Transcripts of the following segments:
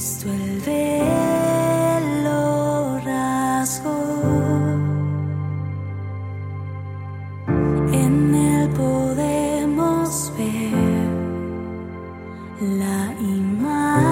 Cristo el velo rasgó. En él podemos ver la imagen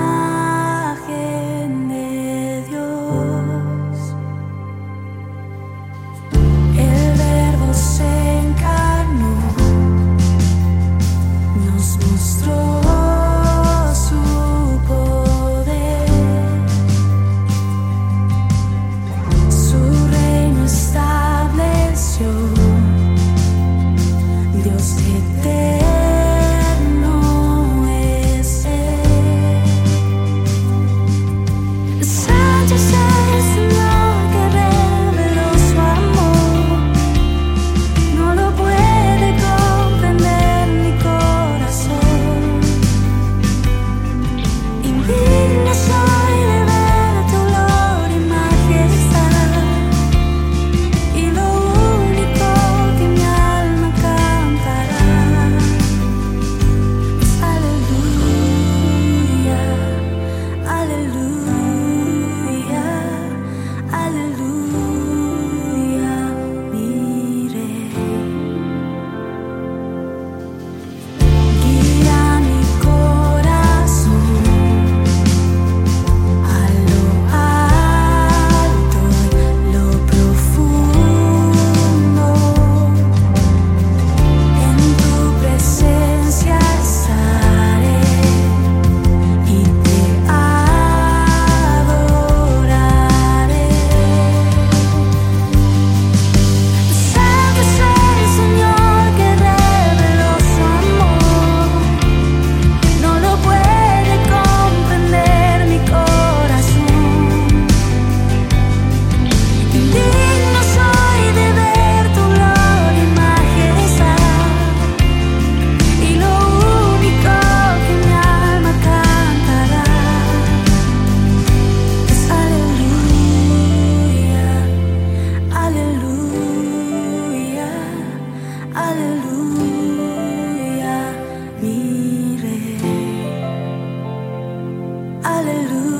Hallelujah.